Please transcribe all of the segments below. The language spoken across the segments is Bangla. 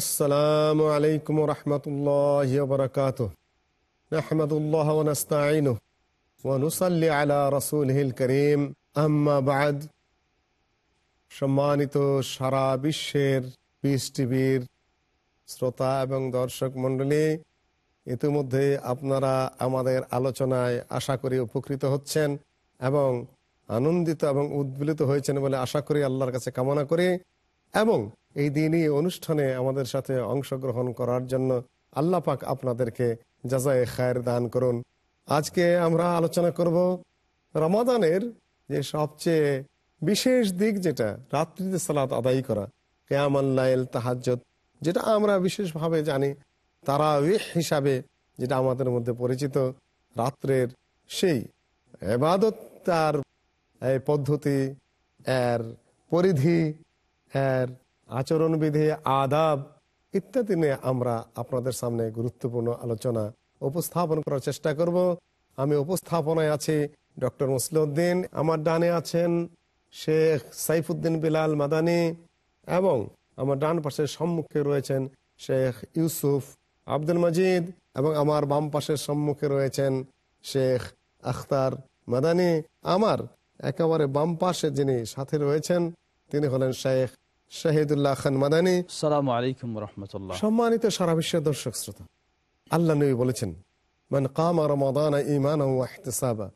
আসসালামু আলাইকুম রহমতুল্লাহ বরকাত রহমতুল্লাহ ওনস্তাইন ওনুসাল্লি আলা রসুল হিল করিম আম্মাবাদ সম্মানিত সারা বিশ্বের পিস টিভির শ্রোতা এবং দর্শক মণ্ডলী, ইতিমধ্যে আপনারা আমাদের আলোচনায় আশা করি উপকৃত হচ্ছেন এবং আনন্দিত এবং উদ্বেলিত হয়েছেন বলে আশা করি আল্লাহর কাছে কামনা করি। এবং এই দিনই অনুষ্ঠানে আমাদের সাথে অংশগ্রহণ করার জন্য আল্লাহ পাক আপনাদেরকে যাজায় খায়ের দান করুন। আজকে আমরা আলোচনা করব রমাদানের যে সবচেয়ে বিশেষ দিক যেটা, রাত্রিতে সালাত আদায় করা কেয়ামাল্লাইল তাহাজ্জত যেটা আমরা বিশেষভাবে জানি তারা হিসাবে যেটা আমাদের মধ্যে পরিচিত, রাত্রের সেই এবাদত তার পদ্ধতি, এর পরিধি আচরণবিধি, আদাব ইত্যাদি নিয়ে আমরা আপনাদের সামনে গুরুত্বপূর্ণ আলোচনা উপস্থাপন করার চেষ্টা করব। আমি উপস্থাপনায় আছি ডক্টর মুসলিউদ্দিন, আমার ডানে আছেন শেখ সাইফুদ্দিন বিলাল মাদানি এবং আমার ডান পাশের সম্মুখে রয়েছেন শেখ ইউসুফ আব্দুল মজিদ এবং আমার বাম পাশের সম্মুখে রয়েছেন শেখ আখতার মাদানি। আমার একেবারে বাম পাশে যিনি সাথে রয়েছেন তিনি হলেন শেখ শাহিদুল্লাহ খান মাদানি। সালাম আলাইকুম রহমতুল্লাহ। সম্মানিত সারা বিশ্বের দর্শক শ্রোতা আল্লাহ নবী বলেছেন মান কামা রমাদান ইমান ইহতিসাবা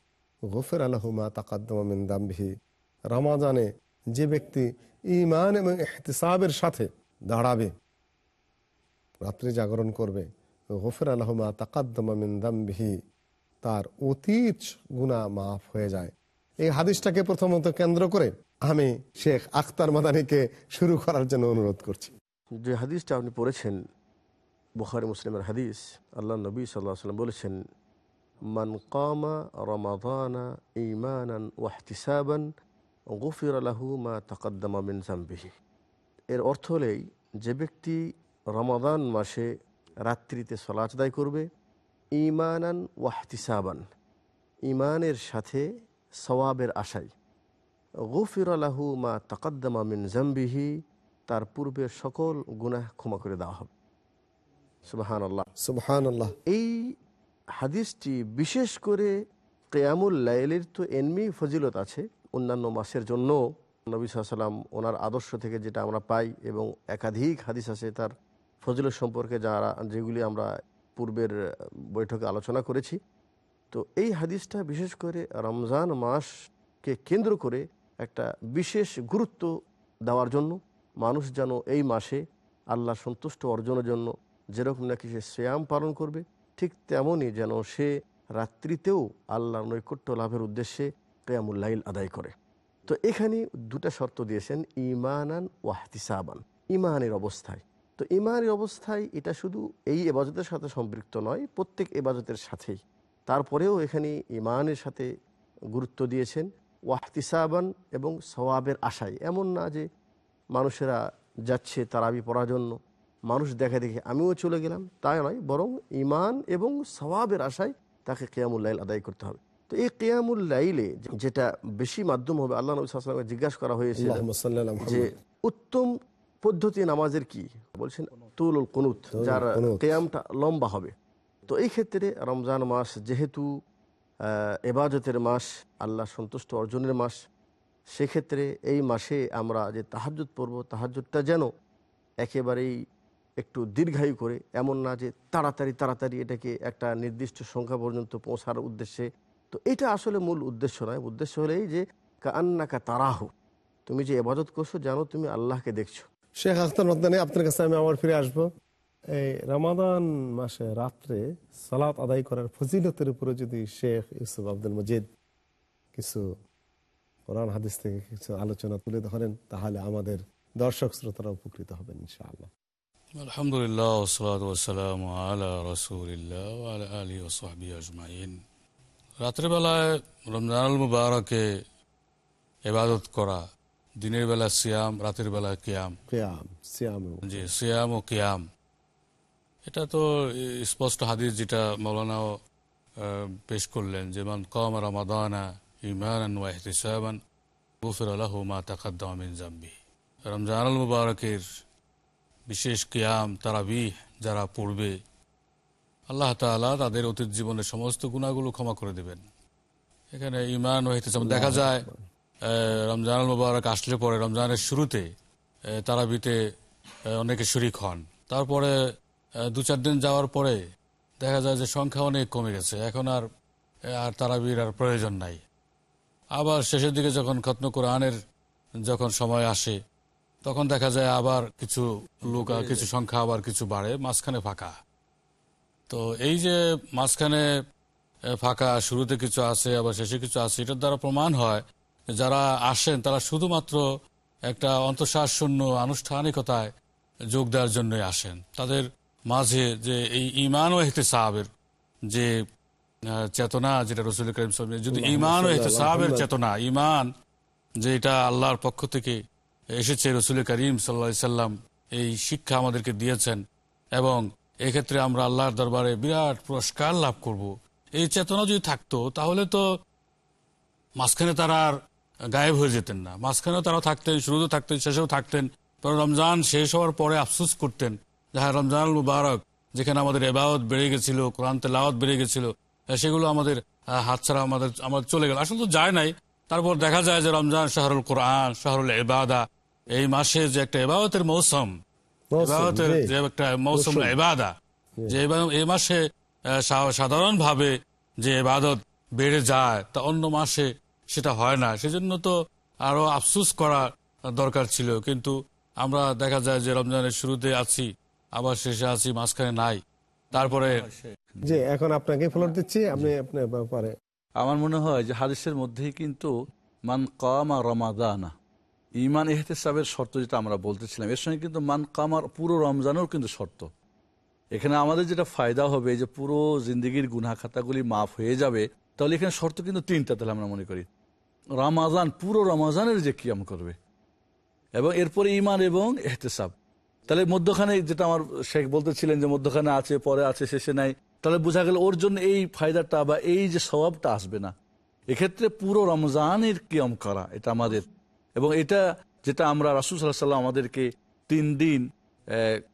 গফির আলহুমা তাকাদ্দম মিন রমাদানে যে ব্যক্তি ইমান এবং এহতিসাবের সাথে দাঁড়াবে রাত্রি জাগরণ করবে গফির আলহুমা তাকাদ্দম মিন তার অতীত গুণা মাফ হয়ে যায়। এই হাদিসটাকে প্রথমত কেন্দ্র করে আমি শেখ আখতার মাদানিকে শুরু করার জন্য অনুরোধ করছি। যে হাদিসটা আপনি পড়েছেন, বুখারি মুসলিমের হাদিস আল্লাহ নবী সাল্লাহ সাল্লাম বলেছেন, মান কামা রমাদানা ইমানান ওয়াহতিসাবান গফির আলাহু মা তাকাদ্দামা মিন জাম্বিহি এর অর্থ হলেই যে ব্যক্তি রমাদান মাসে রাত্রিতে সলাচ আদায় করবে ইমানান ওয়াহতিসাবান ইমানের সাথে সওয়াবের আশায়। গফির আলাহু মা তাকাদ্দামা মিন জাম্বিহি তার পূর্বের সকল গুনাহ ক্ষমা করে দেওয়া হবে। সুবাহান আল্লাহ সুবহান আল্লাহ এই হাদিসটি বিশেষ করে কেয়ামুল লাইলের তো এমনি ফজিলত আছে অন্যান্য মাসের জন্য। নবী সাল্লাম ওনার আদর্শ থেকে যেটা আমরা পাই এবং একাধিক হাদিস আছে তার ফজিলত সম্পর্কে যারা যেগুলি আমরা পূর্বের বৈঠকে আলোচনা করেছি। তো এই হাদিসটা বিশেষ করে রমজান মাসকে কেন্দ্র করে একটা বিশেষ গুরুত্ব দেওয়ার জন্য মানুষ যেন এই মাসে আল্লাহ সন্তুষ্ট অর্জনের জন্য যেরকম নাকি সে শ্যাম পালন করবে, ঠিক তেমনই যেন সে রাত্রিতেও আল্লাহর নৈকট্য লাভের উদ্দেশ্যে কেয়ামুল্লাইল আদায় করে। তো এখানে দুটা শর্ত দিয়েছেন ইমানান ওয়াহতিসাবান ইমানের অবস্থায়। তো ইমানের অবস্থায় এটা শুধু এই এবাজতের সাথে সম্পৃক্ত নয়, প্রত্যেক এবাজতের সাথেই। তারপরেও এখানে ইমানের সাথে গুরুত্ব দিয়েছেন ওয়াহতিসাবান এবং সওয়াবের আশায়। এমন না যে মানুষেরা যাচ্ছে তারাবি পড়ার জন্য। মানুষ দেখা দেখে আমিও চলে গেলাম। তাই নয় বরং ইমান এবং সওয়াবের আশায় তাকে কেয়ামুল্লাইল আদায় করতে হবে। তো এই কেয়ামুল্লাইলে যেটা বেশি মাধ্যম হবে আল্লাহ নবী সাল্লামকে জিজ্ঞাসা করা হয়েছে। যে উত্তম পদ্ধতি নামাজের কি? বলছেন তুল কুনুত যার কেয়ামটা লম্বা হবে। তো এই ক্ষেত্রে রমজান মাস যেহেতু আহ, এবাদতের মাস আল্লাহ সন্তুষ্ট অর্জনের মাস। সেক্ষেত্রে এই মাসে আমরা যে তাহাজ্জুদ পড়ব তাহাজ্জুদটা যেন একেবারেই একটু দীর্ঘায়ু করে এমন না যে তাড়াতাড়ি তাড়াতাড়ি এটাকে একটা নির্দিষ্ট সংখ্যা পর্যন্ত পৌঁছার উদ্দেশ্যে। তো এটা আসলে মূল উদ্দেশ্য নয়। উদ্দেশ্য হলেই যে কান্নাকা তারাহু। তুমি যে এবাদত করছ জানো তুমি আল্লাহকে দেখছ। শেখ আখতার মদ্দানি আপনার কাছে আমি আবার ফিরে আসব। এই রমাদান মাসে রাত্রে সালাত আদায় করার ফজিলতের উপরে যদি শেখ ইউসুফ আব্দুল মজিদ কিছু কোরআন হাদিস থেকে কিছু আলোচনা তুলে ধরেন তাহলে আমাদের দর্শক শ্রোতারা উপকৃত হবেন ইনশাআল্লাহ। আলহামদুলিল্লাহ ওসলাত ওসালাম আলা রসুলিল্লাহ আলা আলী ওসহাবি আজমাইন। রাত্রেবেলায় রমজানুল মুবারকে এবাদত করা দিনের বেলা সিয়াম রাতের বেলা কিয়াম। কিয়াম সিয়াম জি সিয়াম ও কিয়াম। এটা তো স্পষ্ট হাদিস যেটা মৌলানাও পেশ করলেন যেমন কম রমাদানা ইমান ওয়া ইহতিসাবান গুফির আলাহু মা তাকাদ্দাম মিন জাম্বি রমজানুল মুবারকের বিশেষ কিয়াম তারাবিহ যারা পড়বে আল্লাহ তাআলা তাদের অতীত জীবনের সমস্ত গুণাগুলো ক্ষমা করে দেবেন। এখানে ইমান ও ইহতিসাম দেখা যায় আহ, রমজান মুবারক আসলে পরে রমজানের শুরুতে তারাবিতে অনেকে শরিক হন। তারপরে দু চার দিন যাওয়ার পরে দেখা যায় যে সংখ্যা অনেক কমে গেছে। এখন আর আর তারাবির আর প্রয়োজন নাই। আবার শেষের দিকে যখন খতম কোরআনের যখন সময় আসে তখন দেখা যায় আবার কিছু লোক আর কিছু সংখ্যা আবার কিছু বাড়ে মাঝখানে ফাঁকা। তো এই যে মাঝখানে ফাঁকা শুরুতে কিছু আছে আবার শেষে কিছু আছে এটার দ্বারা প্রমাণ হয় যারা আসেন তারা শুধুমাত্র একটা অন্তঃশ্বাস শূন্য আনুষ্ঠানিকতায় যোগ দেওয়ার জন্যই আসেন। তাদের মাঝে যে এই ইমান ও সাহাবের যে চেতনা যেটা রসুল করিম যদি ইমান ও সাহাবের চেতনা ইমান যে এটা আল্লাহর পক্ষ থেকে এসেছে রসুল করিম সাল্লা সাল্লাম এই শিক্ষা আমাদেরকে দিয়েছেন এবং এক্ষেত্রে আমরা আল্লাহর দরবারে বিরাট পুরস্কার লাভ করব। এই চেতনা যদি থাকতো তাহলে তো মাঝখানে তারা আর গায়েব হয়ে যেতেন না। মাঝখানেও তারা থাকতেন শুরুতেও থাকতেন শেষেও থাকতেন পরে রমজান শেষ হওয়ার পরে আফসুস করতেন যে হ্যাঁ রমজান মুবারক যেখানে আমাদের এবাওত বেড়ে গেছিল কোরআন তেলাওয়াত বেড়ে গেছিল সেগুলো আমাদের হাতছাড়া আমাদের আমাদের চলে গেল। আসলে তো যায় নাই। তারপর দেখা যায় যে রমজান শাহরুল কোরআন শাহরুল এবাদা এই মাসে যে একটা এবাদতের মৌসুম মৌসুম, যে একটা মৌসুম এবাদা যে এই মাসে সাধারণ ভাবে যে এবাদত বেড়ে যায় তা অন্য মাসে সেটা হয় না। সেজন্য তো আরও আফসুস করা দরকার ছিল। কিন্তু আমরা দেখা যায় যে রমজানের শুরুতে আছি আবার শেষে আছি মাঝখানে নাই। তারপরে যে এখন আপনাকে ফ্লোর দিচ্ছি আপনি আপনার ব্যাপারে আমার মনে হয় যে হাদিসের মধ্যেই কিন্তু মান কামা রমাদানা ইমান এহতেসাবের শর্ত যেটা আমরা বলতেছিলাম এর সঙ্গে কিন্তু মান কামার পুরো রমজানেরও কিন্তু শর্ত। এখানে আমাদের যেটা ফায়দা হবে যে পুরো জিন্দিগির গুনা খাতাগুলি মাফ হয়ে যাবে তাহলে এখানে শর্ত কিন্তু তিনটা তাহলে আমরা মনে করি। রামাজান পুরো রমাজানের যে কিয়াম করবে এবং এরপরে ইমান এবং এহতেসাব তাহলে মধ্যখানে যেটা আমার শেখ বলতেছিলেন যে মধ্যখানে আছে পরে আছে শেষে নাই তাহলে বোঝা গেল ওর জন্য এই ফায়দাটা বা এই যে স্বভাবটা আসবে না। এক্ষেত্রে পুরো রমজানের কিয়ম করা এটা আমাদের। এবং এটা যেটা আমরা রাসুল সাল্লাহ সাল্লাম আমাদেরকে তিন দিন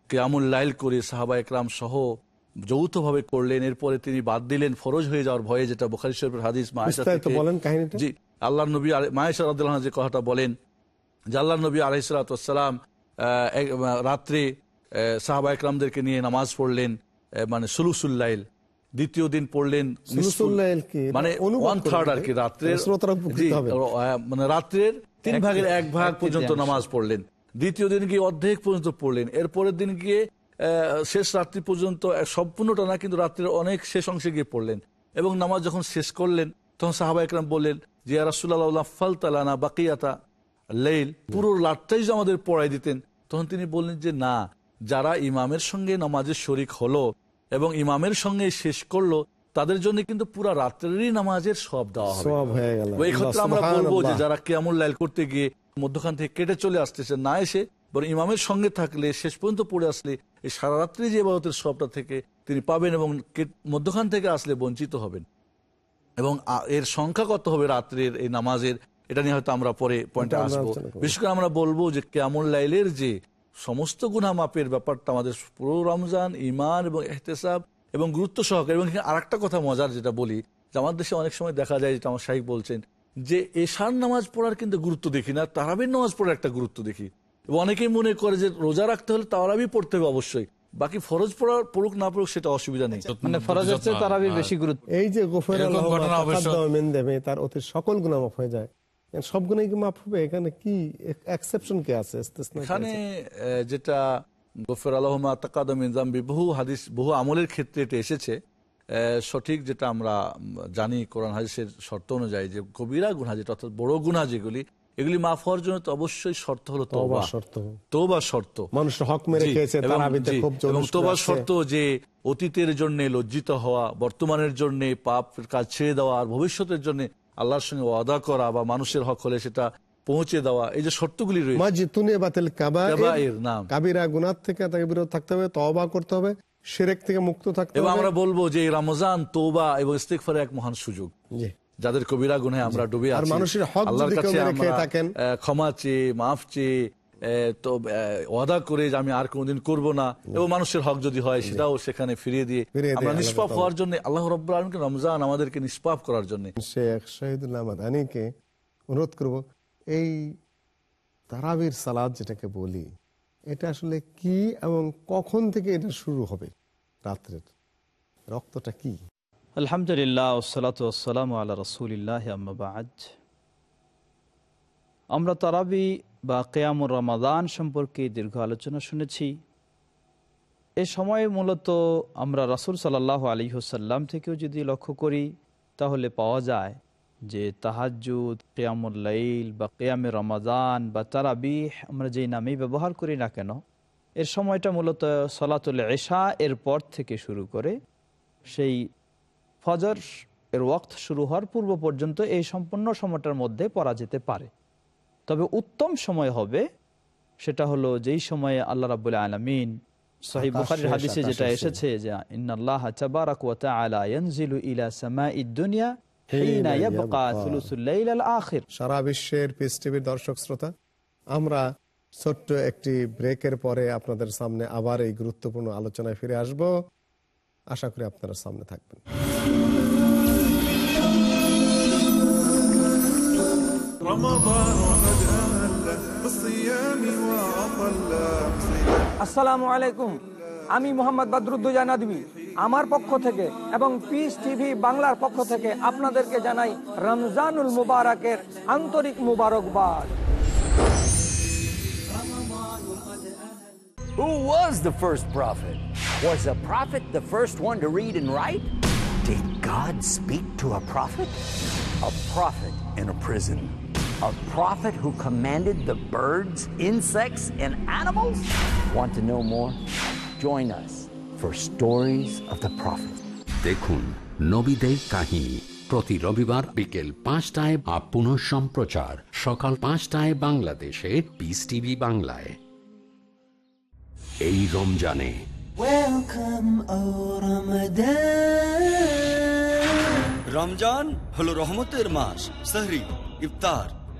কেয়ামুল লাইল করে সাহাবা একরাম সহ যৌথভাবে করলেন। এরপরে তিনি বাদ দিলেন ফরজ হয়ে যাওয়ার ভয়ে যেটা বোখারি শরীফের হাদিস জি আল্লাহ নবী মায়েশা রাদিল্লাহ যে কথাটা বলেন যে আল্লাহ নবী আলহিসাল্লাম রাত্রে সাহাবা একরামদেরকে নিয়ে নামাজ পড়লেন মানে সুলুসুল্লাইল দ্বিতীয় দিন পড়লেন? মানে ওয়ান থার্ড আর কি রাত্রের। আহ, মানে রাত্রের তিন ভাগের এক ভাগ পর্যন্ত নামাজ পড়লেন। দ্বিতীয় দিন গিয়ে অর্ধেক পর্যন্ত পড়লেন। এরপরের দিন গিয়ে শেষ রাত্রি পর্যন্ত সম্পূর্ণটা না কিন্তু রাত্রের অনেক শেষ অংশে গিয়ে পড়লেন। এবং নামাজ যখন শেষ করলেন তখন সাহাবা একরাম বললেন যে রাসুল্লাহ ফাল তালানা বাকিয়াতা লেইল। পুরো রাতটাই যে আমাদের পড়াই দিতেন তখন তিনি বললেন যে না যারা ইমামের সঙ্গে নামাজের শরিক হলো এবং ইমামের সঙ্গে শেষ করল তাদের জন্য কিন্তু পুরা রাত্রেরই নামাজের সব দেওয়া হবে। ক্ষেত্রে আমরা বলব যে যারা কেমন লাইল করতে গিয়ে মধ্যখান থেকে কেটে চলে আসতেছে না এসে বরং ইমামের সঙ্গে থাকলে শেষ পর্যন্ত পড়ে আসলে এই সারা রাত্রি যে বাবতের সবটা থেকে তিনি পাবেন এবং মধ্যখান থেকে আসলে বঞ্চিত হবেন। এবং এর সংখ্যা কত হবে রাত্রের এই নামাজের? এটা নিয়ে হয়তো আমরা পরে পয়েন্টে আসব। বিশেষ করে আমরা বলব যে কেমন লাইলের যে সমস্ত গুনা মাপের ব্যাপারটা আমাদের পুরো রমজান ইমান এবং এহতেসাব এবং গুরুত্ব সহকারে এবং এখানে আরেকটা কথা মজার যেটা বলি যে আমার দেশে অনেক সময় দেখা যায় যেটা আমার শাহিক বলছেন যে এশার নামাজ পড়ার কিন্তু গুরুত্ব দেখি না তারাবির নামাজ পড়ার একটা গুরুত্ব দেখি। এবং অনেকেই মনে করে যে রোজা রাখতে হলে তারাবি পড়তে হবে অবশ্যই বাকি ফরজ পড়ার পড়ুক না পড়ুক সেটা অসুবিধা নেই। মানে ফরজের চেয়ে তারাবির বেশি গুরুত্ব। এই যে গোফের ঘটনা অবশ্য- মিন তার অতি সকল গুনাহ মাফ হয়ে যায়। কি মাফ হবে? এখানে কি এক্সেপশন কি আছে? এখানে যেটা গফর আলহমা বহু হাদিস বহু আমলের ক্ষেত্রে এটা এসেছে। সঠিক যেটা আমরা জানি কোরআন হাদিসের শর্ত অনুযায়ী যে কবিরা যেটা অর্থাৎ বড় গুণা যেগুলি এগুলি মাফ হওয়ার জন্য তো অবশ্যই শর্ত হলো তোবা শর্ত। তোবা শর্ত। মানুষের হক মেরে খেয়েছে এবং- তোবার শর্ত যে অতীতের জন্য লজ্জিত হওয়া বর্তমানের জন্য পাপ কাজ ছেড়ে দেওয়া আর ভবিষ্যতের জন্য আল্লাহর সঙ্গে ওয়াদা করা বা মানুষের হক হলে সেটা পৌঁছে দেওয়া এই যে শর্তগুলি রয়েছে। থেকে তাকে বিরত থাকতে হবে তবা করতে হবে সেরেক থেকে মুক্ত থাকতে এবং হবে। আমরা বলব যে রমজান তোবা এবং ইস্তেকফারের এক মহান সুযোগ। যাদের কবিরা গুনে আমরা ডুবে আর মানুষের হক আল্লাহর কাছে আমরা, ক্ষমা চেয়ে মাফ চেয়ে তো ওয়াদা করে যে আমি আর কোনোদিন করব না। এবং মানুষের হক যদি হয় সেটাও সেখানে ফিরিয়ে দিয়ে আমরা নিষ্পাপ হওয়ার জন্য আল্লাহ রব্বুল আলমকে রমজান আমাদেরকে নিষ্পাপ করার জন্য। শেখ শহীদুল্লাহ মাদানিকে অনুরোধ করব এই তারাবির সালাদ যেটাকে বলি এটা আসলে কি এবং কখন থেকে এটা শুরু হবে রাত্রের? রক্তটা কি? আলহামদুলিল্লাহ আল্লাহ রসুলিল্লাহ আম্মাবাজ আমরা তারাবি বা কেয়ামুর রমাদান সম্পর্কে দীর্ঘ আলোচনা শুনেছি। এ সময়ে মূলত আমরা রাসুল সাল্লাহ আলী হুসাল্লাম থেকেও যদি লক্ষ্য করি, তাহলে পাওয়া যায় যে তাহাজুদ কেয়ামুল লাইল বা কেয়ামে রমাদান বা তারাবিহ আমরা যেই নামেই ব্যবহার করি না কেন, এর সময়টা মূলত সলাতুল এশা এর পর থেকে শুরু করে সেই ফজর এর ওয়াক্ত শুরু হওয়ার পূর্ব পর্যন্ত এই সম্পূর্ণ সময়টার মধ্যে পড়া যেতে পারে। তবে উত্তম সময় হবে সেটা হলো যেই সময়ে আল্লাহ রাবুল আলমিন দর্শক আমরা ছোট্ট একটি ব্রেকের পরে আপনাদের সামনে আবার এই গুরুত্বপূর্ণ আলোচনায় ফিরে আসব। আশা করি আপনারা সামনে থাকবেন। আসসালামু আলাইকুম আমি মোহাম্মদ বদরুদ্দোজা নদী আমার পক্ষ থেকে এবং পিস টিভি বাংলার পক্ষ থেকে আপনাদেরকে জানাই রমজানুল মুবারকের আন্তরিক মুবারকবাদ Who was the first prophet? Was a prophet the first one to read and write? Did God speak to a prophet? A prophet in a prison. A prophet who commanded the birds, insects, and animals? Want to know more? Join us for Stories of the Prophet. দেখুন নবীদের কাহিনী প্রতি রবিবার বিকেল পাঁচটায় বা পুনঃ সম্প্রচার সকাল পাঁচটায় বাংলাদেশে পিস টিভি বাংলায় এই রমজানে রমজান হলো রহমতের মাস সাহরি ইফতার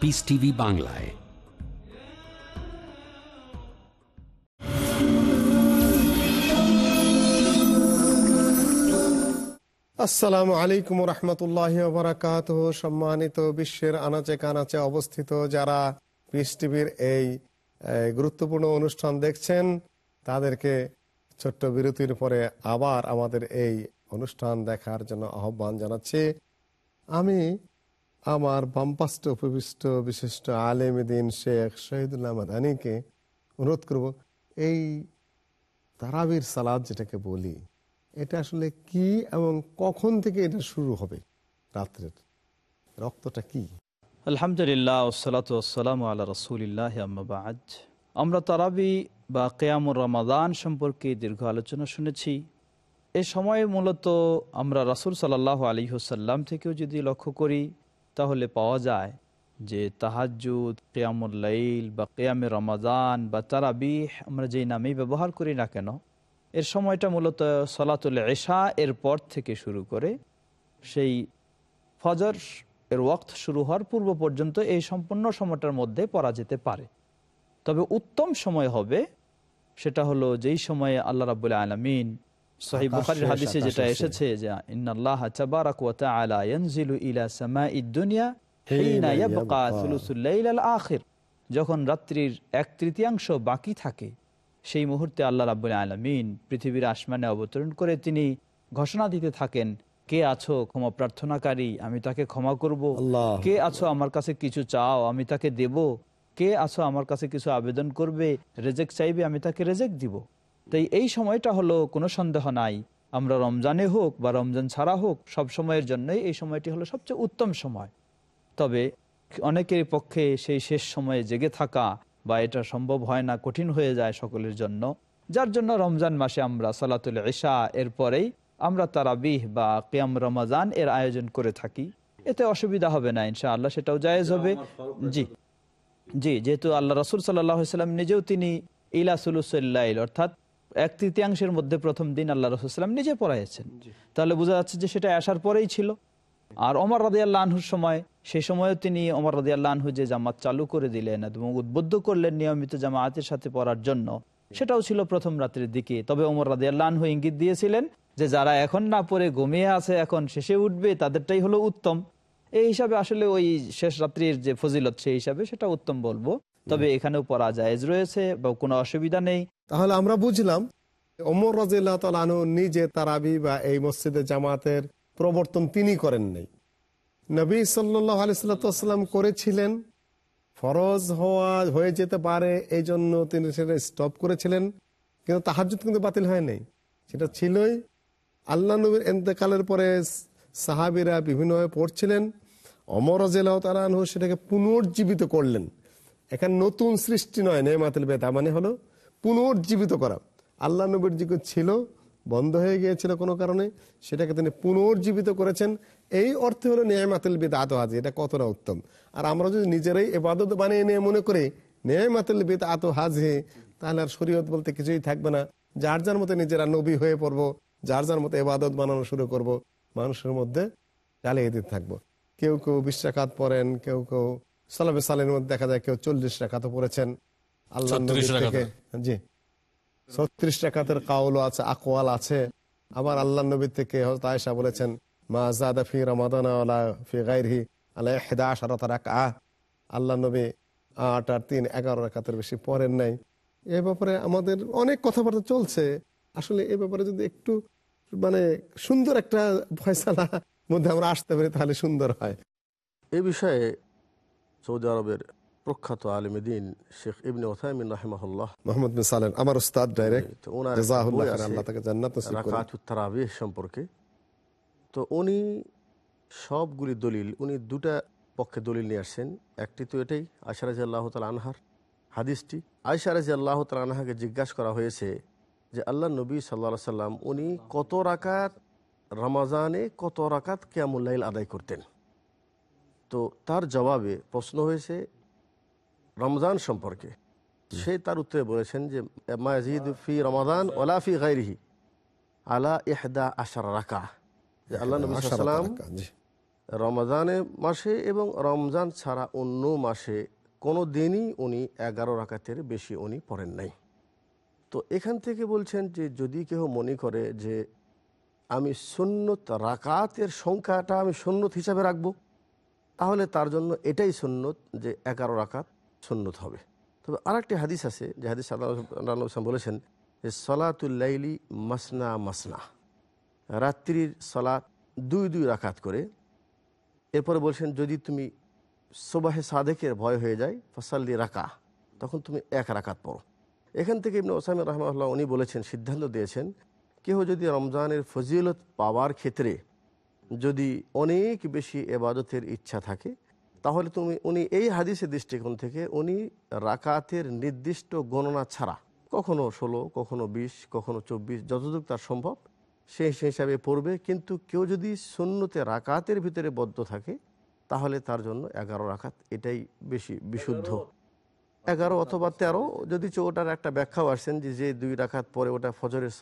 পিস টিভি বাংলায় আসসালামু আলাইকুম রহমতুল্লাহ বারাকাত সম্মানিত বিশ্বের আনাচে কানাচে অবস্থিত যারা পিস টিভির এই গুরুত্বপূর্ণ অনুষ্ঠান দেখছেন তাদেরকে ছোট্ট বিরতির পরে আবার আমাদের এই অনুষ্ঠান দেখার জন্য আহ্বান জানাচ্ছি আমি আমার বামপাষ্ট উপবিষ্ট বিশিষ্ট আলেমদিন শেখ শহীদুল্লাহ মাদানিকে অনুরোধ করব, এই তারাবির সালাদ যেটাকে বলি, এটা আসলে কি এবং কখন থেকে এটা শুরু হবে রাত্রের? রক্তটা কি? আলহামদুলিল্লাহ ওসালাত ওসালাম আল্লাহ রসুলিল্লাহ আম্মাবাজ আমরা তারাবি বা কেয়ামুর রমাদান সম্পর্কে দীর্ঘ আলোচনা শুনেছি। এ সময়ে মূলত আমরা রাসুল সাল্লাহ আলী হুসাল্লাম থেকেও যদি লক্ষ্য করি তাহলে পাওয়া যায় যে তাহাজুদ কেয়ামুল লাইল বা কেয়ামে রমাদান বা তারাবিহ আমরা যেই নামেই ব্যবহার করি না কেন, এর সময়টা মূলত সলাতুল এশা এর পর থেকে শুরু করে সেই ফজর এর ওয়াক্ত শুরু হওয়ার পূর্ব পর্যন্ত এই সম্পূর্ণ সময়টার মধ্যে পড়া যেতে পারে। তবে উত্তম সময় হবে, সেটা হলো যেই সময়ে আল্লাহ রাবুল আলমিন সহি আকাশ হাদিসে যেটা এসেছে যে ইন্নাল্লাহ তাবারাক ওয়া তাআলা ইয়ানজিলু ইলা সামাঈদ দুনিয়া হিনা ইয়াবকা থুলুসুল লাইল আখির। যখন রাত্রির এক তৃতীয়াংশ বাকি থাকে সেই মুহূর্তে আল্লাহ আলমিন পৃথিবীর আসমানে অবতরণ করে তিনি ঘোষণা দিতে থাকেন কে আছো ক্ষমা প্রার্থনাকারী? আমি তাকে ক্ষমা করব। কে আছো আমার কাছে কিছু চাও? আমি তাকে দেব। কে আছো আমার কাছে কিছু আবেদন করবে? রেজেক চাইবে? আমি তাকে রেজেক দিব। তাই এই সময়টা হলো কোনো সন্দেহ নাই। আমরা রমজানে হোক বা রমজান ছাড়া হোক সব সময়ের জন্যই এই সময়টি হলো সবচেয়ে উত্তম সময়। তবে অনেকের পক্ষে সেই শেষ সময়ে জেগে থাকা বা এটা সম্ভব হয় না কঠিন হয়ে যায় সকলের জন্য। যার জন্য রমজান মাসে আমরা সালাতুল ইশা এরপরেই আমরা তারাবিহ বা কিয়াম রমাজান এর আয়োজন করে থাকি। এতে অসুবিধা হবে না ইনশা আল্লাহ সেটাও জায়েজ হবে। জি। জি যেহেতু আল্লাহ রসুল সাল্লাম নিজেও তিনি ইলা সুলুসাল্লাইল অর্থাৎ এক তৃতীয়াংশের মধ্যে প্রথম দিন আল্লাহ রসুলাম নিজে পড়াইছেন তাহলে বোঝা যাচ্ছে যে সেটা আসার পরেই ছিল। আর অমর রাদিয়াল্লাহ আনহুর সময় সেই সময়ও তিনি অমর রাদিয়াল্লাহ আনহু যে জামাত চালু করে দিলেন এবং উদ্বুদ্ধ করলেন নিয়মিত জামায়াতের সাথে পড়ার জন্য সেটাও ছিল প্রথম রাত্রের দিকে। তবে অমর রাদিয়াল্লাহ আনহু ইঙ্গিত দিয়েছিলেন যে যারা এখন না পড়ে ঘুমিয়ে আছে এখন শেষে উঠবে তাদেরটাই হলো উত্তম। এই হিসাবে আসলে ওই শেষ রাত্রির যে ফজিলত সেই হিসাবে সেটা উত্তম বলব। তবে এখানেও পড়া জায়েজ রয়েছে বা কোনো অসুবিধা নেই। তাহলে আমরা বুঝলাম, ওমর রাজিল্লাহ তালু নিজে তারাবি বা এই মসজিদে জামাতের প্রবর্তন তিনি করেন নাই। নবী সাল্লাহ আলিয়াল্লাম করেছিলেন, ফরজ হওয়া, হয়ে যেতে পারে এই জন্য তিনি সেটা স্টপ করেছিলেন, কিন্তু তাহাজুদ কিন্তু বাতিল হয় নাই। সেটা ছিলই আল্লাহ নবীর এতেকালের পরে সাহাবিরা বিভিন্নভাবে পড়ছিলেন। অমর রাজিল্লাহ তালু সেটাকে পুনর্জীবিত করলেন। এখানে নতুন সৃষ্টি নয় নেমাতুল বেদা মানে হলো পুনর্জীবিত করা। আল্লাহ নবীর যুগ ছিল, বন্ধ হয়ে গিয়েছিল কোনো কারণে, সেটাকে তিনি পুনর্জীবিত করেছেন। এই অর্থে হলো নেয়ামাতুল বেদ হাজি, এটা কতটা উত্তম। আর আমরা যদি নিজেরাই এবাদত বানিয়ে নিয়ে মনে করি নেয়ামাতুল বেদ আত হাজে, তাহলে আর শরীয়ত বলতে কিছুই থাকবে না। যার যার মতো নিজেরা নবী হয়ে পড়ব, যার যার মতো এবাদত বানানো শুরু করব, মানুষের মধ্যে চালিয়ে দিতে থাকব। কেউ কেউ বিশ রাকাত পড়েন, কেউ কেউ সালাবে সালের মধ্যে দেখা যায় কেউ চল্লিশ রাকাতও পড়েছেন। আল্লাহ থেকে জি। ছত্রিশ টাকাতের কাউল আছে আকওয়াল আছে। আবার আল্লাহ নবী থেকে হযরত আয়েশা বলেছেন মা জাদা ফি রমাদান ওয়ালা ফি গায়রিহি আলা 11 রাকাত আল্লাহ নবী আট আর তিন এগারো রাকাতের বেশি পড়েন নাই। এ ব্যাপারে আমাদের অনেক কথাবার্তা চলছে। আসলে এ ব্যাপারে যদি একটু মানে সুন্দর একটা ফয়সালা মধ্যে আমরা আসতে পারি তাহলে সুন্দর হয়। এই বিষয়ে সৌদি আরবের প্রখ্যাত আলিমদিন শেখ ইবনে ওথাইমিন রাহিমাহুল্লাহ। মোহাম্মদ বিন সালেন আমার উস্তাদ ডাইরেক্ট ওনার আল্লাহ তাকে জান্নাত নসিব করুন। রাকাতুত তারাবিহ সম্পর্কে। তো উনি সবগুলি দলিল উনি দুটা পক্ষে দলিল নিয়ে আসছেন। একটি তো এটাই আশারাজ আল্লাহ তাল আনহার হাদিসটি। আয়সারাজ আল্লাহ তাল আনহাকে জিজ্ঞাসা করা হয়েছে যে আল্লাহ নবী সাল্লা সাল্লাম উনি কত রাকাত রমাজানে কত রাকাত কেয়ামুল্লাইল আদায় করতেন? তো তার জবাবে প্রশ্ন হয়েছে রমজান সম্পর্কে। সে তার উত্তরে বলেছেন যে মাজিদ ফি রমাদান ওলা ফি গাইরিহি আলা ইহদা আশার রাকা। যে আল্লাহ নবী সাল্লাম রাকাত, মাসে এবং রমজান ছাড়া অন্য মাসে কোনো দিনই উনি এগারো রাকাতের বেশি উনি পড়েন নাই। তো এখান থেকে বলছেন যে যদি কেউ মনে করে যে আমি সুন্নত রাকাতের সংখ্যাটা আমি সুন্নত হিসাবে রাখব? তাহলে তার জন্য এটাই সুন্নত যে এগারো রাকাত সুন্নত হবে। তবে আরেকটি হাদিস আছে, যে হাদিস আল্লাহ বলেছেন যে সলাতুল্লাইলি মাসনা মাসনা, রাত্রির সলাৎ দুই দুই রাকাত করে। এরপরে বলছেন, যদি তুমি সোবাহে সাদেকের ভয় হয়ে যায়, ফসাল্লি রাকা তখন তুমি এক রাকাত পড়ো। এখান থেকে ইবনে ওসাইম রহমাল্লাহ উনি বলেছেন, সিদ্ধান্ত দিয়েছেন কেউ যদি রমজানের ফজিলত পাওয়ার ক্ষেত্রে যদি অনেক বেশি এবাদতের ইচ্ছা থাকে, তাহলে তুমি, উনি এই হাদিসের দৃষ্টিকোণ থেকে উনি রাকাতের নির্দিষ্ট গণনা ছাড়া কখনো ষোলো, কখনো বিশ, কখনো চব্বিশ যতটুকু তার সম্ভব সেই হিসাবে পড়বে। কিন্তু কেউ যদি শূন্যতে রাকাতের ভিতরে বদ্ধ থাকে, তাহলে তার জন্য এগারো রাকাত, এটাই বেশি বিশুদ্ধ। এগারো অথবা তেরো, যদি ওটার একটা ব্যাখ্যাও আসছেন যে যে দুই রাকাত পরে ওটা ফজরের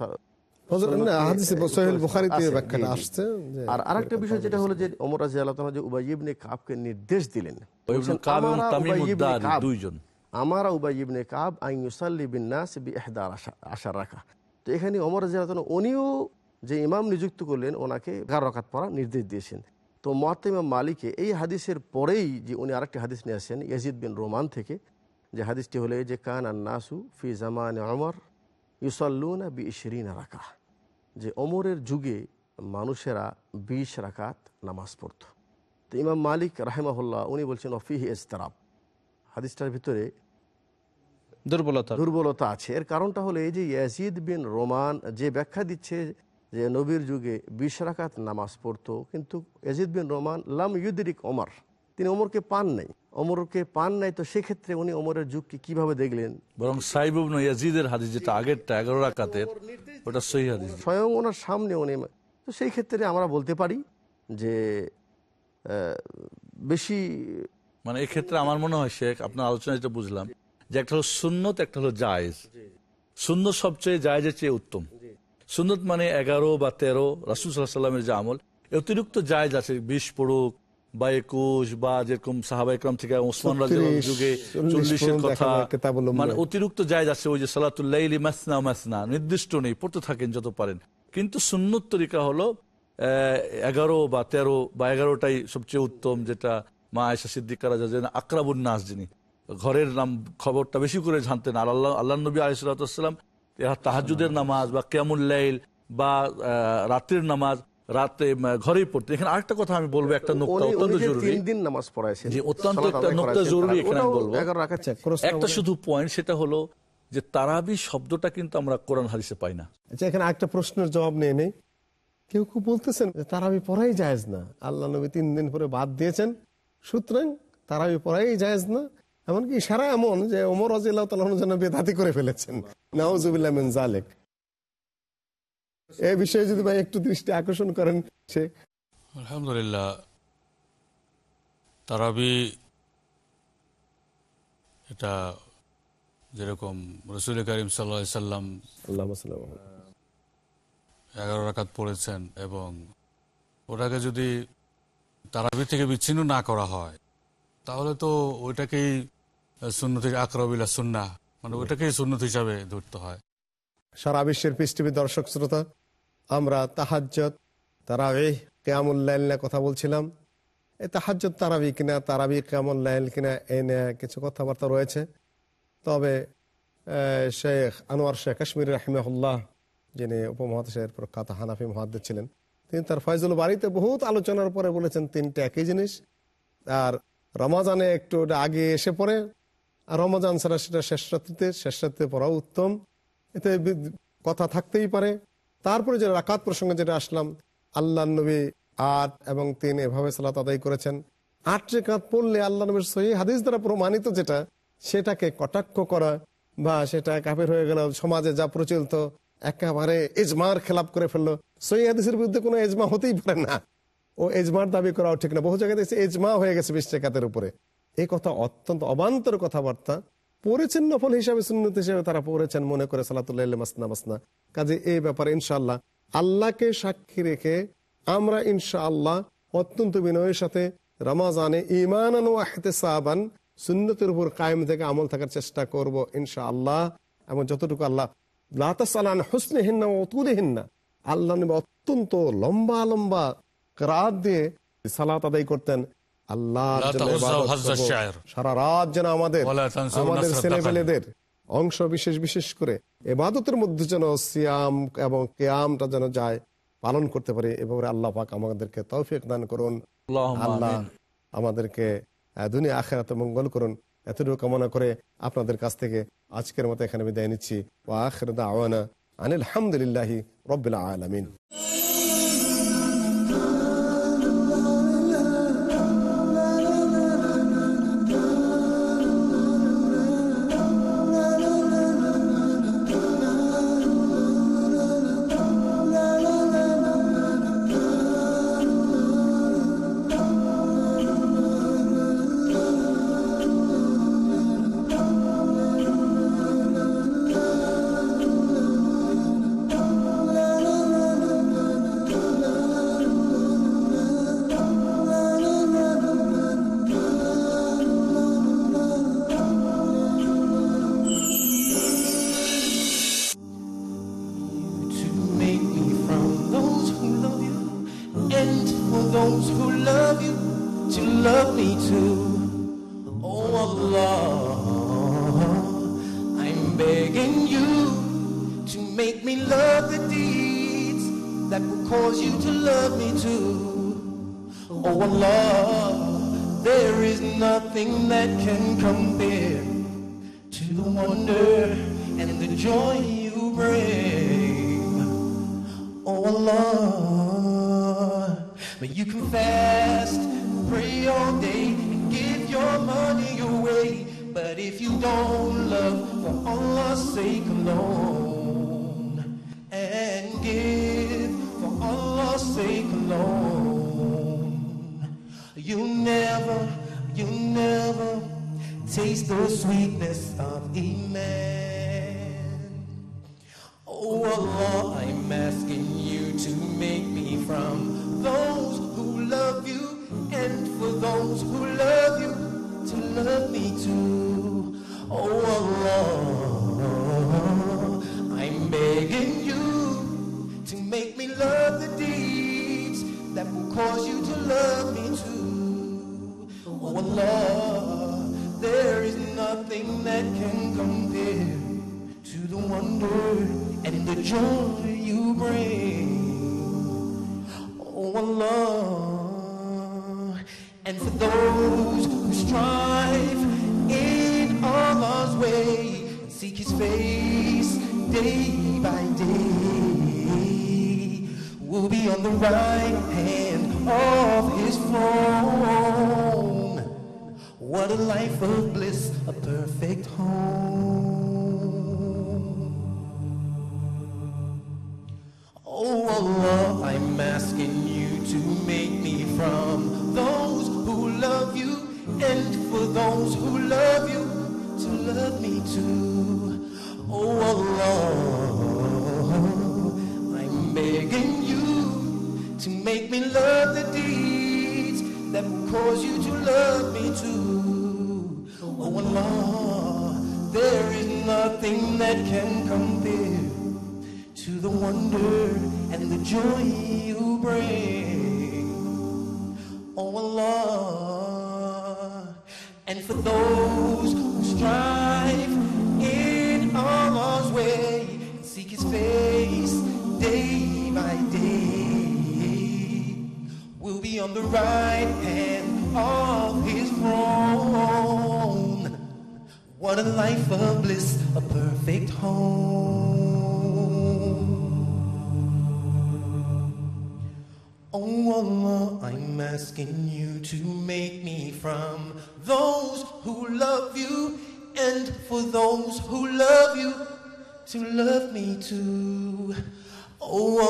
সা- ফজর- না, সুন্নতকে হাদিসে সোহেল বুখারীতে আছে, ব্যাখ্যাটা জি, জি। আসছে যে আর আরেকটা বিষয় যেটা হলো যে ওমর রাজি আল্লাহ যে উবাই ইবনে কাবকে নির্দেশ দিলেন। ইবনে বলছেন, কাব এবং "আমারা তামিম উবাই ইবনে উদ্দার কাব, দুইজন। আমারা উবাই ইবনে কাব আইন ইউসাল্লি বি ইহদার আশা- রাখা। তো এখানে রাজি আল্লাহ উনিও যে ইমাম নিযুক্ত করলেন ওনাকে এগারো রাকাত পড়া নির্দেশ দিয়েছেন। তো মহাত্মা মালিকে এই হাদিসের পরেই যে উনি আরেকটি হাদিস নিয়ে আসেন ইয়াজিদ বিন রোমান থেকে যে হাদিসটি হলে যে কান আর নাসু ফি জামান অমর ইউসাল্লুনা বি ইশরিনা রাকা যে অমরের যুগে মানুষেরা বিশ রাকাত নামাজ পড়ত। তো ইমাম মালিক রাহেমাহুল্লাহ উনি বলছেন অফিহি এস্তারাব হাদিসটার ভিতরে দুর্বলতা। দুর্বলতা আছে। এর কারণটা হলো এই যে ইয়াজিদ বিন রোমান যে ব্যাখ্যা দিচ্ছে যে নবীর যুগে বিশ রাকাত নামাজ পড়তো কিন্তু ইয়াজিদ বিন রোমান লাম ইউদিরিক ওমর তিনি ওমরকে পান নাই। অমরকে পান নাই তো সেক্ষেত্রে উনি অমরের যুগকে কীভাবে দেখলেন? বরং সাইবুব ইয়াজিদের হাদিস যেটা আগেরটা এগারো রাকাতের ওটা সহি হাদিস। স্বয়ং ওনার সামনে উনি তো সেই ক্ষেত্রে আমরা বলতে পারি যে বেশি মানে এক্ষেত্রে আমার মনে হয় শেখ আপনার আলোচনা যেটা বুঝলাম যে একটা হলো সুন্নত একটা হলো জায়েজ। সুন্নত সবচেয়ে জায়েজের চেয়ে উত্তম। সুন্নত মানে এগারো বা তেরো রাসুল সাল্লাহ সাল্লামের যে আমল অতিরিক্ত জায়েজ আছে বিশ পড়ুক বা একুশ বা যেরকম সাহাবা ইকরাম থেকে ওসমান রাজের যুগে চল্লিশের কথা। মানে অতিরিক্ত জায়েজ আছে ওই যে সালাতুল্লাইলি মাসনা মাসনা নির্দিষ্ট নেই পড়তে থাকেন যত পারেন কিন্তু সুন্নত তরিকা হলো এগারো বা তেরো বা এগারোটাই সবচেয়ে উত্তম যেটা মা আয়সা সিদ্দিকারা যেন আকরাবুন নাস যিনি ঘরের নাম খবরটা বেশি করে জানতেন আর আল্লাহ আল্লাহ নবী আলিসাল্লাম তাহাজুদের নামাজ বা কেমুল্লাইল বা আহ, রাত্রির নামাজ রাতে ঘরেই পড়তেন। এখানে আরেকটা কথা আমি বলব একটা নোকতা অত্যন্ত জরুরি। তিন দিন নামাজ পড়াইছেন যে অত্যন্ত একটা নোকতা জরুরি এখানে আমি বলব। একটা শুধু পয়েন্ট সেটা হলো যে তারাবি শব্দটা কিন্তু আমরা কোরআন হাদিসে পাই না। আচ্ছা এখানে একটা প্রশ্নের জবাব নিয়ে নেই। কেউ কেউ বলতেছেন তারাবি পড়াই জায়েজ না। আল্লাহ নবী তিন দিন পরে বাদ দিয়েছেন। সুতরাং তারাবি পড়াই জায়েজ না। এমনকি সারা এমন যে ওমর রাজিল্লাহ তালন যেন বেদাতি করে ফেলেছেন। মিন জালেক এই বিষয়ে যদি ভাই একটু দৃষ্টি আকর্ষণ করেন সে। আলহামদুলিল্লাহ তারাবি এটা যেরকম রসুল করিম সাল্লা সাল্লাম এগারো রাকাত পড়েছেন এবং ওটাকে যদি তারাবি থেকে বিচ্ছিন্ন না করা হয় তাহলে তো ওইটাকেই সুন্নত আকরবিলা সুন্না মানে ওইটাকেই সুন্নত হিসাবে ধরতে হয়। সারা বিশ্বের পৃষ্ঠীবি দর্শক শ্রোতা আমরা তাহাজ্জত তারাবি কেয়ামুল্লাইল কথা বলছিলাম। এই তাহাজ্জত তারাবি কিনা তারাবি কেয়ামুল্লাইল কিনা, এই নিয়ে কিছু কথাবার্তা রয়েছে। তবে শেখ আনোয়ার, শেখ কাশ্মীর রাহিমাহুল্লাহ, যিনি উপমহাদেশের প্রখ্যাত হানাফি মহাদ্দ ছিলেন, তিনি তার ফয়জুল বাড়িতে বহুত আলোচনার পরে বলেছেন তিনটে একই জিনিস। আর রমাজানে একটু আগে এসে পড়ে, আর রমাজান ছাড়া সেটা শেষ রাত্রিতে শেষ রাত্রিতে পড়া উত্তম। এতে কথা থাকতেই পারে। তারপরে যে রাকাত প্রসঙ্গে যেটা আসলাম, আল্লাহ নবী আট এবং তিন এভাবে সালাত আদায় করেছেন। আট রেখাত পড়লে আল্লাহ নবীর সহি হাদিস দ্বারা প্রমাণিত যেটা, সেটাকে কটাক্ষ করা বা সেটা কাফের হয়ে গেল, সমাজে যা প্রচলিত, একেবারে এজমার খেলাপ করে ফেলল। সহি হাদিসের বিরুদ্ধে কোনো এজমা হতেই পারে না। ও এজমার দাবি করাও ঠিক না। বহু জায়গায় দেখছি এজমা হয়ে গেছে বিশ রেখাতের উপরে। এই কথা অত্যন্ত অবান্তর কথাবার্তা। পড়েছেন নফল হিসাবে সুন্নত হিসাবে তারা পড়েছেন, মনে করে সালাতুল্লাহ মাসনা কাজে এই ব্যাপারে ইনশাআল্লাহ আল্লাহকে সাক্ষী রেখে আমরা ইনশাআল্লাহ অত্যন্ত বিনয়ের সাথে রমাজানে ইমান সাবান সুন্নতের উপর কায়েম থেকে আমল থাকার চেষ্টা করব ইনশাআল্লাহ। এবং যতটুকু আল্লাহ লাতাসালান হুসনে হিন্না অতুলে হিন্না আল্লাহ অত্যন্ত লম্বা লম্বা রাত দিয়ে সালাত আদায় করতেন। আল্লাহ। সারা রাত যেন আমাদের আমাদের ছেলেপেলেদের অংশ বিশেষ বিশেষ করে এবাদতের মধ্যে যেন সিয়াম এবং কেয়ামটা যেন যায় পালন করতে পারি এভাবে আল্লাহ পাক আমাদেরকে তৌফিক দান করুন। আল্লাহ আমাদেরকে দুনিয়া আখেরাতে মঙ্গল করুন। এতটুকু কামনা করে আপনাদের কাছ থেকে আজকের মতো এখানে বিদায় নিচ্ছি। ও আখের দাওয়ানা আনিল হামদুলিল্লাহি রব্বিল আলামিন। Nothing that can compare to the wonder and the joy you bring. Oh Allah, but you can fast, pray all day, and give your money away. But if you don't love for Allah's sake alone, and give for Allah's sake alone, you never, you never taste the sweetness of Iman. Oh Allah, joy you bring. Oh Allah, and for those who strive in Allah's way, seek His face day by day, will be on the right hand of His throne. What a life of bliss, a perfect home. Allah, I'm asking you to make me from those who love you and for those who love you to love me too. Oh Allah, I'm begging you to make me love the deeds that will cause you to love me too. Oh Allah, there is nothing that can compare to the wonder and the joy you bring. Oh Allah, and for those who strive in Allah's way, and seek His face day by day, will be on the right hand of His throne. What a life of bliss, a perfect home. Oh Allah, I'm asking you to make me from those who love you and for those who love you to love me too. Oh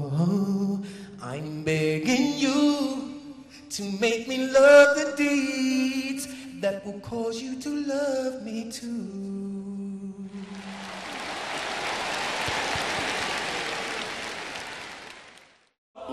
Allah, I'm begging you to make me love the deeds that will cause you to love me too.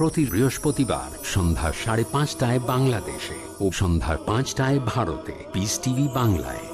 প্রতি বৃহস্পতিবার সন্ধ্যা সাড়ে পাঁচটায় বাংলাদেশে ও সন্ধ্যা পাঁচটায় ভারতে পিস টিভি বাংলায়।